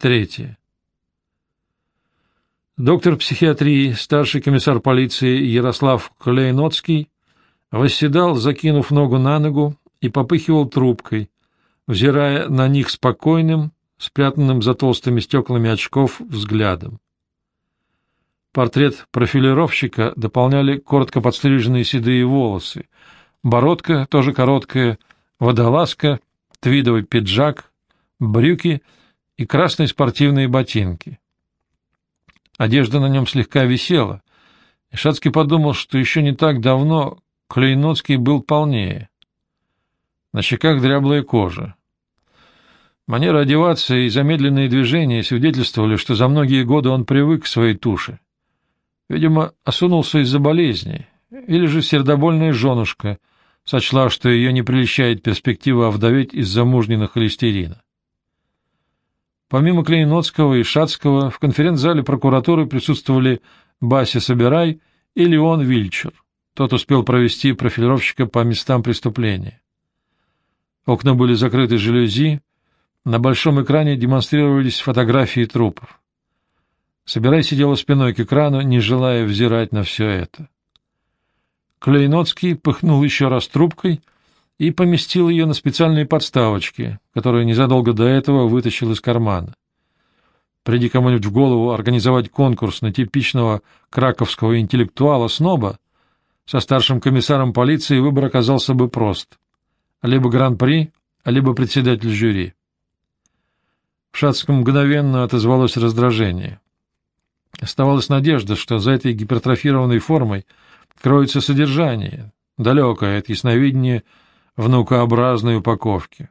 Третье. Доктор психиатрии, старший комиссар полиции Ярослав Клейноцкий восседал, закинув ногу на ногу, и попыхивал трубкой, взирая на них спокойным, спрятанным за толстыми стеклами очков взглядом. Портрет профилировщика дополняли коротко подстриженные седые волосы, бородка тоже короткая, водолазка, твидовый пиджак, брюки и красные спортивные ботинки. Одежда на нем слегка висела, и Шацкий подумал, что еще не так давно Клейноцкий был полнее. На щеках дряблая кожа. Манера одеваться и замедленные движения свидетельствовали, что за многие годы он привык к своей туше. Видимо, осунулся из-за болезни, или же сердобольная женушка сочла, что ее не прельщает перспектива овдоветь из-за мужнина холестерина. Помимо Клейноцкого и Шацкого в конференц-зале прокуратуры присутствовали Бася Собирай и Леон Вильчер. Тот успел провести профилировщика по местам преступления. Окна были закрыты жалюзи, на большом экране демонстрировались фотографии трупов. Собирай сидела спиной к экрану, не желая взирать на все это. Клейноцкий пыхнул еще раз трубкой — и поместил ее на специальные подставочки, которые незадолго до этого вытащил из кармана. Приди кому-нибудь в голову организовать конкурс на типичного краковского интеллектуала-сноба, со старшим комиссаром полиции выбор оказался бы прост. Либо гран-при, либо председатель жюри. В Шацком мгновенно отозвалось раздражение. Оставалась надежда, что за этой гипертрофированной формой кроется содержание, далекое от ясновидения внукообразной упаковке.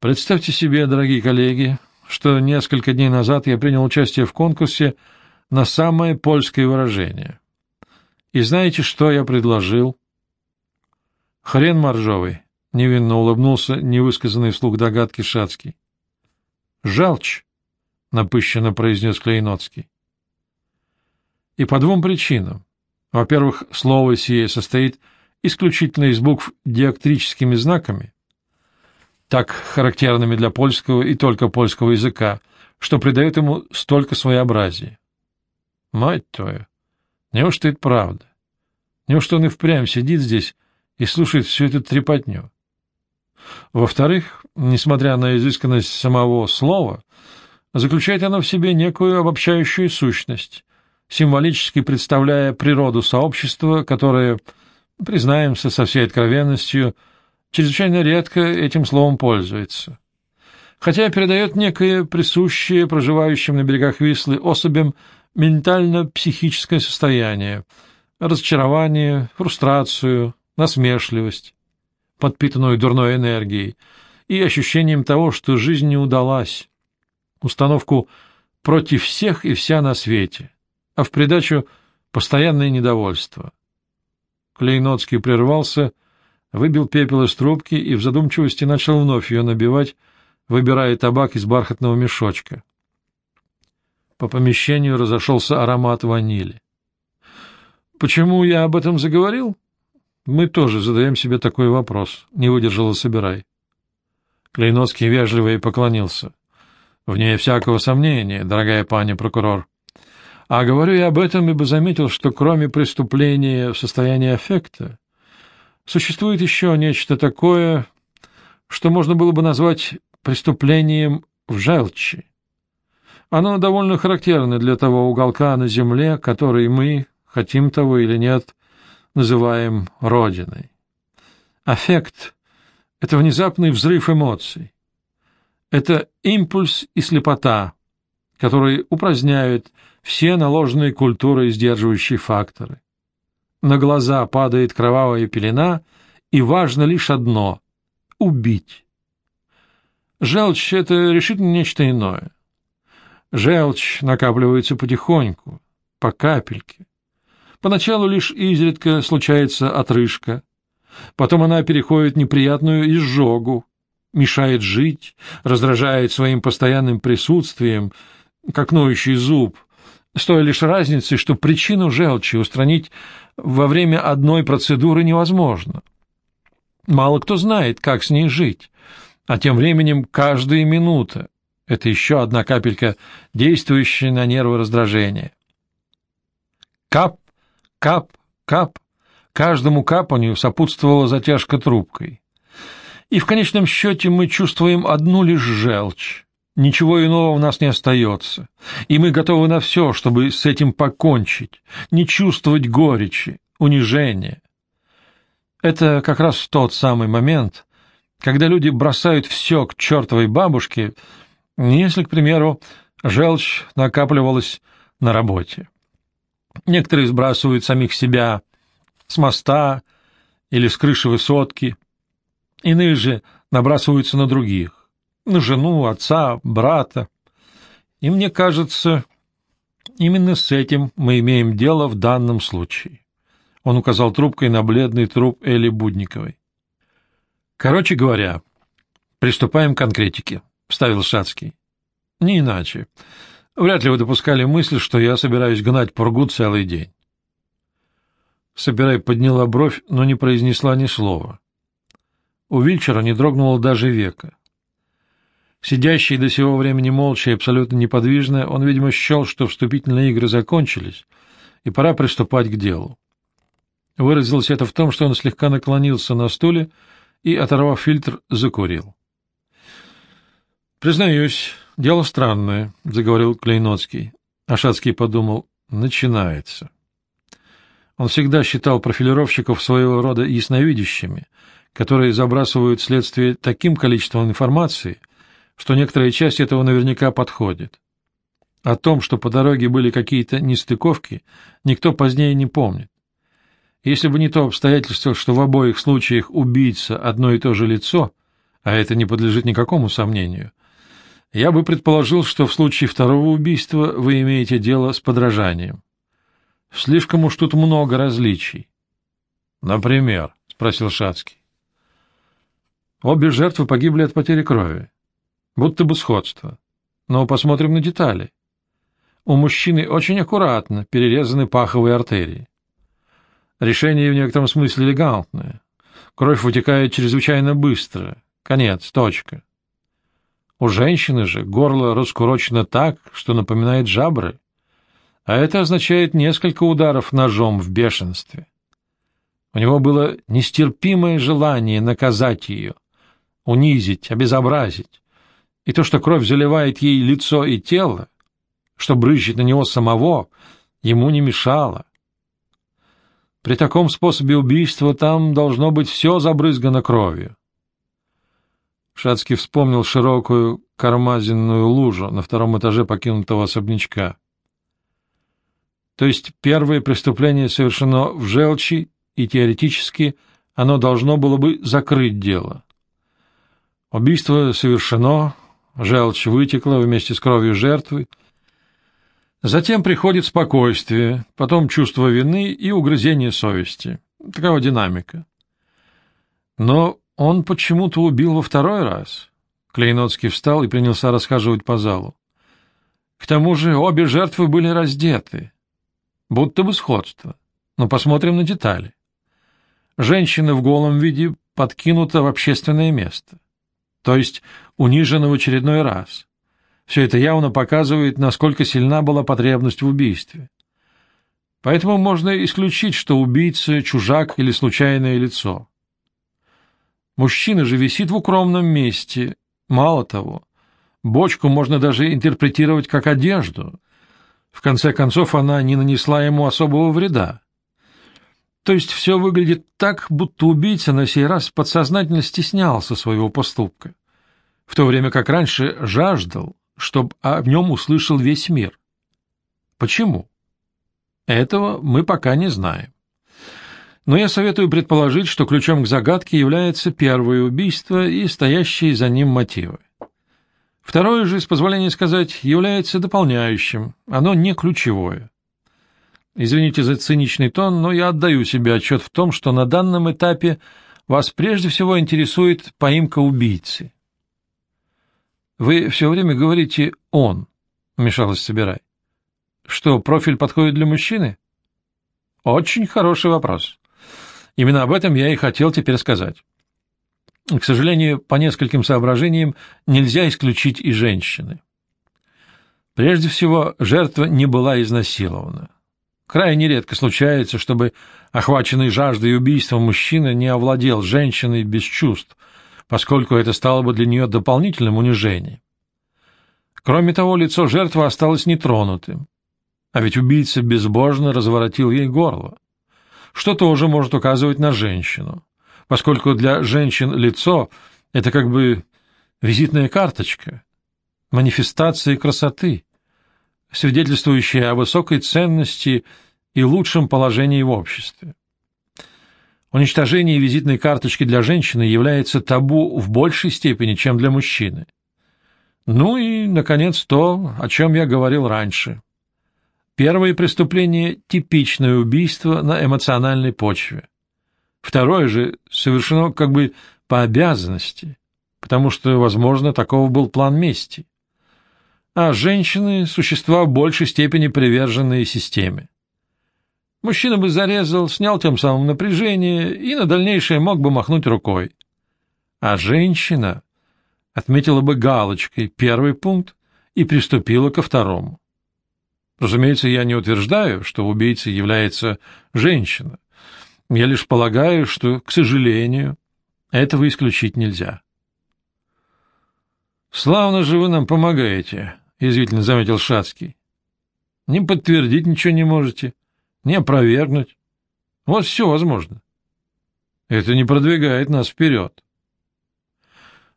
Представьте себе, дорогие коллеги, что несколько дней назад я принял участие в конкурсе на самое польское выражение. И знаете, что я предложил? Хрен моржовый, — невинно улыбнулся невысказанный вслух догадки Шацкий. Жалчь, — напыщенно произнес Клейноцкий. И по двум причинам. Во-первых, слово сие состоит исключительно из букв диактрическими знаками, так характерными для польского и только польского языка, что придает ему столько своеобразия. Мать твою! Неужто это правда? Неужто он и впрямь сидит здесь и слушает всю эту трепотню? Во-вторых, несмотря на изысканность самого слова, заключает оно в себе некую обобщающую сущность, символически представляя природу сообщества, которое признаемся со всей откровенностью, чрезвычайно редко этим словом пользуется. Хотя передает некое присущее проживающим на берегах Вислы особям ментально-психическое состояние, разочарование, фрустрацию, насмешливость, подпитанную дурной энергией, и ощущением того, что жизнь не удалась, установку против всех и вся на свете, а в придачу постоянное недовольство. Клейноцкий прервался, выбил пепел из трубки и в задумчивости начал вновь ее набивать, выбирая табак из бархатного мешочка. По помещению разошелся аромат ванили. «Почему я об этом заговорил?» «Мы тоже задаем себе такой вопрос», — не выдержала Собирай. Клейноцкий вежливо и поклонился. «Вне всякого сомнения, дорогая пани прокурор. А говорю я об этом, ибо заметил, что кроме преступления в состоянии аффекта, существует еще нечто такое, что можно было бы назвать преступлением в желчи. Оно довольно характерно для того уголка на земле, который мы, хотим того или нет, называем Родиной. Аффект — это внезапный взрыв эмоций. Это импульс и слепота, которые упраздняют все наложенные культурой сдерживающие факторы. На глаза падает кровавая пелена, и важно лишь одно — убить. Желчь — это решительно нечто иное. Желчь накапливается потихоньку, по капельке. Поначалу лишь изредка случается отрыжка, потом она переходит в неприятную изжогу, мешает жить, раздражает своим постоянным присутствием, как ноющий зуб — с той лишь разницей, что причину желчи устранить во время одной процедуры невозможно. Мало кто знает, как с ней жить, а тем временем каждая минута — Это еще одна капелька, действующая на нервы раздражения. Кап, кап, кап. Каждому капанию сопутствовала затяжка трубкой. И в конечном счете мы чувствуем одну лишь желчь. Ничего иного у нас не остается, и мы готовы на все, чтобы с этим покончить, не чувствовать горечи, унижения. Это как раз тот самый момент, когда люди бросают все к чертовой бабушке, если, к примеру, желчь накапливалась на работе. Некоторые сбрасывают самих себя с моста или с крыши высотки, иные же набрасываются на других, на жену, отца, брата. И мне кажется, именно с этим мы имеем дело в данном случае. Он указал трубкой на бледный труп Эли Будниковой. Короче говоря, приступаем к конкретике, — вставил Шацкий. Не иначе. Вряд ли вы допускали мысль, что я собираюсь гнать пургу целый день. Собирай подняла бровь, но не произнесла ни слова. У Вильчера не дрогнуло даже века. Сидящий до сего времени молча и абсолютно неподвижно, он, видимо, счел, что вступительные игры закончились, и пора приступать к делу. Выразилось это в том, что он слегка наклонился на стуле и, оторвав фильтр, закурил. «Признаюсь, дело странное», — заговорил Клейноцкий. Ашацкий подумал, «начинается». Он всегда считал профилировщиков своего рода ясновидящими, которые забрасывают следствие таким количеством информации, что некоторая часть этого наверняка подходит. О том, что по дороге были какие-то нестыковки, никто позднее не помнит. Если бы не то обстоятельство, что в обоих случаях убийца одно и то же лицо, а это не подлежит никакому сомнению, я бы предположил, что в случае второго убийства вы имеете дело с подражанием. Слишком уж тут много различий. — Например? — спросил Шацкий. Обе жертвы погибли от потери крови. Будто бы сходство. Но посмотрим на детали. У мужчины очень аккуратно перерезаны паховые артерии. Решение в некотором смысле элегантное. Кровь вытекает чрезвычайно быстро. Конец, точка. У женщины же горло раскурочено так, что напоминает жабры. А это означает несколько ударов ножом в бешенстве. У него было нестерпимое желание наказать ее, унизить, обезобразить. И то, что кровь заливает ей лицо и тело, что брызжет на него самого, ему не мешало. При таком способе убийства там должно быть все забрызгано кровью. Шацкий вспомнил широкую кармазинную лужу на втором этаже покинутого особнячка. То есть первое преступление совершено в желчи, и теоретически оно должно было бы закрыть дело. Убийство совершено, желчь вытекла вместе с кровью жертвы, Затем приходит спокойствие, потом чувство вины и угрызение совести. Такова динамика. Но он почему-то убил во второй раз. Клейноцкий встал и принялся расхаживать по залу. К тому же обе жертвы были раздеты. Будто бы сходство. Но посмотрим на детали. Женщина в голом виде подкинута в общественное место. То есть унижена в очередной раз. Все это явно показывает, насколько сильна была потребность в убийстве. Поэтому можно исключить, что убийца — чужак или случайное лицо. Мужчина же висит в укромном месте. Мало того, бочку можно даже интерпретировать как одежду. В конце концов, она не нанесла ему особого вреда. То есть все выглядит так, будто убийца на сей раз подсознательно стеснялся своего поступка, в то время как раньше жаждал, чтобы о нем услышал весь мир. Почему? Этого мы пока не знаем. Но я советую предположить, что ключом к загадке является первое убийство и стоящие за ним мотивы. Второе же, с позволения сказать, является дополняющим, оно не ключевое. Извините за циничный тон, но я отдаю себе отчет в том, что на данном этапе вас прежде всего интересует поимка убийцы. Вы все время говорите «он», — вмешалась Собирай. Что, профиль подходит для мужчины? Очень хороший вопрос. Именно об этом я и хотел теперь сказать. К сожалению, по нескольким соображениям нельзя исключить и женщины. Прежде всего, жертва не была изнасилована. Крайне редко случается, чтобы охваченный жаждой убийства мужчина не овладел женщиной без чувств, поскольку это стало бы для нее дополнительным унижением. Кроме того, лицо жертвы осталось нетронутым, а ведь убийца безбожно разворотил ей горло, что тоже может указывать на женщину, поскольку для женщин лицо — это как бы визитная карточка, манифестация красоты, свидетельствующая о высокой ценности и лучшем положении в обществе. Уничтожение визитной карточки для женщины является табу в большей степени, чем для мужчины. Ну и, наконец, то, о чем я говорил раньше. Первое преступление – типичное убийство на эмоциональной почве. Второе же совершено как бы по обязанности, потому что, возможно, таков был план мести. А женщины – существа в большей степени приверженные системе. Мужчина бы зарезал, снял тем самым напряжение и на дальнейшее мог бы махнуть рукой. А женщина отметила бы галочкой первый пункт и приступила ко второму. Разумеется, я не утверждаю, что убийцей является женщина. Я лишь полагаю, что, к сожалению, этого исключить нельзя. «Славно же вы нам помогаете», — язвительно заметил Шацкий. «Не подтвердить ничего не можете, не опровергнуть. Вас все возможно. Это не продвигает нас вперед.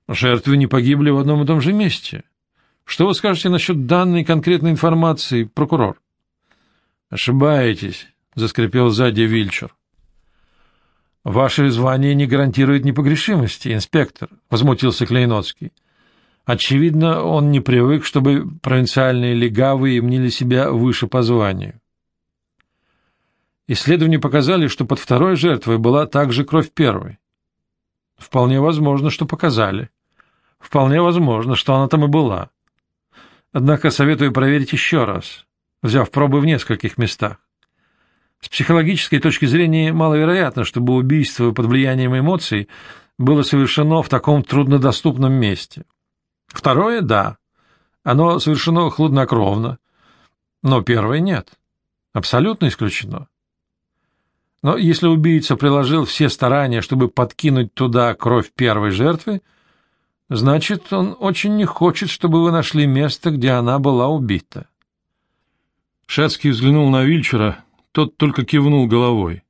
Жертвы не погибли в одном и том же месте. Что вы скажете насчет данной конкретной информации, прокурор? Ошибаетесь, заскрипел сзади Вильчер. Ваше звание не гарантирует непогрешимости, инспектор, возмутился Клейноцкий. Очевидно, он не привык, чтобы провинциальные легавые мнили себя выше по званию. Исследования показали, что под второй жертвой была также кровь первой. Вполне возможно, что показали. Вполне возможно, что она там и была. Однако советую проверить еще раз, взяв пробы в нескольких местах. С психологической точки зрения маловероятно, чтобы убийство под влиянием эмоций было совершено в таком труднодоступном месте. Второе — да, оно совершено хладнокровно, но первое — нет. Абсолютно исключено. Но если убийца приложил все старания, чтобы подкинуть туда кровь первой жертвы, значит, он очень не хочет, чтобы вы нашли место, где она была убита. Шацкий взглянул на Вильчера, тот только кивнул головой.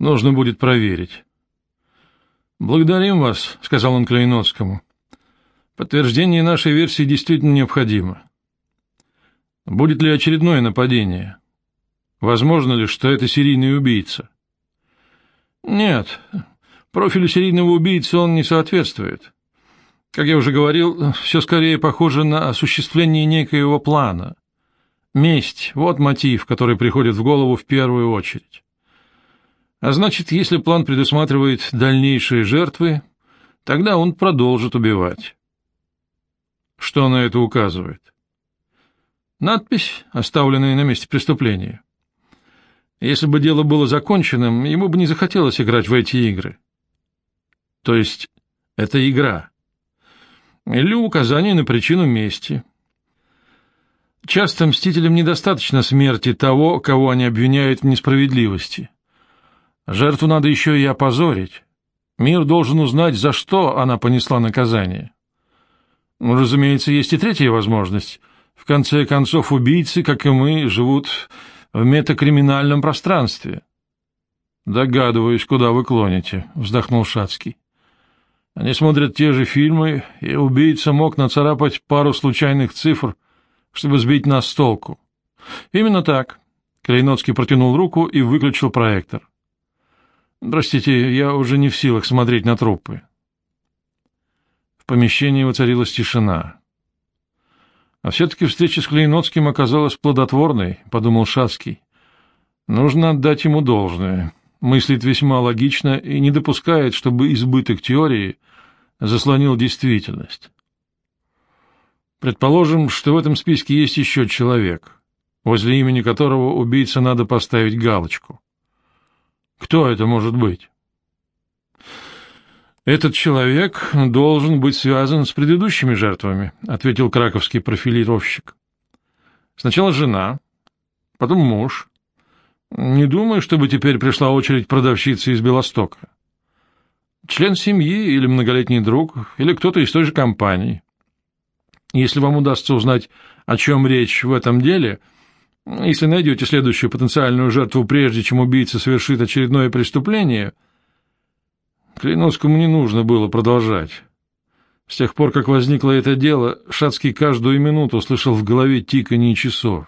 Нужно будет проверить. «Благодарим вас», — сказал он Клейноцкому. «Подтверждение нашей версии действительно необходимо. Будет ли очередное нападение?» Возможно ли, что это серийный убийца? Нет, профилю серийного убийцы он не соответствует. Как я уже говорил, все скорее похоже на осуществление некоего плана. Месть — вот мотив, который приходит в голову в первую очередь. А значит, если план предусматривает дальнейшие жертвы, тогда он продолжит убивать. Что на это указывает? Надпись, оставленная на месте преступления. Если бы дело было законченным, ему бы не захотелось играть в эти игры. То есть это игра. Или указание на причину мести. Часто мстителям недостаточно смерти того, кого они обвиняют в несправедливости. Жертву надо еще и опозорить. Мир должен узнать, за что она понесла наказание. Ну, разумеется, есть и третья возможность. В конце концов, убийцы, как и мы, живут в метакриминальном пространстве. Догадываюсь, куда вы клоните, вздохнул Шацкий. Они смотрят те же фильмы, и убийца мог нацарапать пару случайных цифр, чтобы сбить нас с толку. Именно так. Клейноцкий протянул руку и выключил проектор. Простите, я уже не в силах смотреть на трупы. В помещении воцарилась тишина. А все-таки встреча с Клейноцким оказалась плодотворной, — подумал Шацкий. Нужно отдать ему должное. Мыслит весьма логично и не допускает, чтобы избыток теории заслонил действительность. Предположим, что в этом списке есть еще человек, возле имени которого убийце надо поставить галочку. Кто это может быть? «Этот человек должен быть связан с предыдущими жертвами», — ответил краковский профилировщик. «Сначала жена, потом муж. Не думаю, чтобы теперь пришла очередь продавщицы из Белостока. Член семьи или многолетний друг, или кто-то из той же компании. Если вам удастся узнать, о чем речь в этом деле, если найдете следующую потенциальную жертву, прежде чем убийца совершит очередное преступление — Клиновскому не нужно было продолжать. С тех пор, как возникло это дело, Шацкий каждую минуту слышал в голове тиканье часов.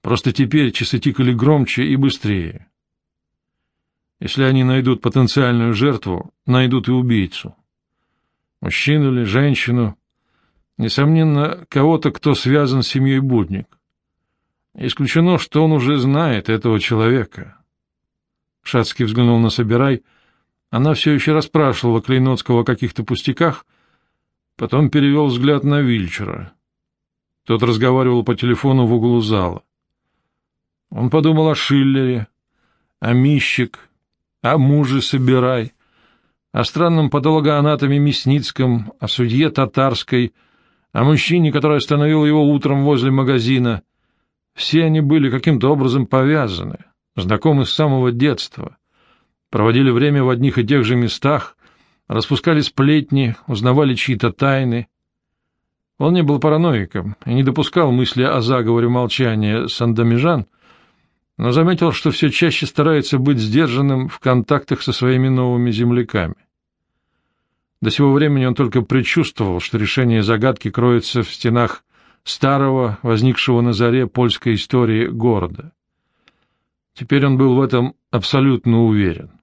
Просто теперь часы тикали громче и быстрее. Если они найдут потенциальную жертву, найдут и убийцу. Мужчину или женщину, несомненно, кого-то, кто связан с семьей Будник. Исключено, что он уже знает этого человека. Шацкий взглянул на Собирай — она все еще расспрашивала Клейноцкого о каких-то пустяках, потом перевел взгляд на Вильчера. Тот разговаривал по телефону в углу зала. Он подумал о Шиллере, о Мищик, о муже Собирай, о странном патологоанатоме Мясницком, о судье Татарской, о мужчине, который остановил его утром возле магазина. Все они были каким-то образом повязаны, знакомы с самого детства проводили время в одних и тех же местах, распускали сплетни, узнавали чьи-то тайны. Он не был параноиком и не допускал мысли о заговоре молчания Сандомижан, но заметил, что все чаще старается быть сдержанным в контактах со своими новыми земляками. До сего времени он только предчувствовал, что решение загадки кроется в стенах старого, возникшего на заре польской истории города. Теперь он был в этом абсолютно уверен.